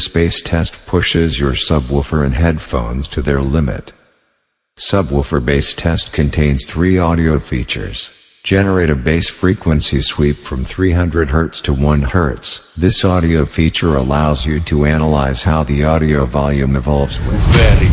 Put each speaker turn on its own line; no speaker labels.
Space test pushes your subwoofer and headphones to their limit. Subwoofer bass test contains three audio features. Generate a bass frequency sweep from 300 Hz to 1 Hz. This audio feature allows you to analyze how the audio volume evolves with
very,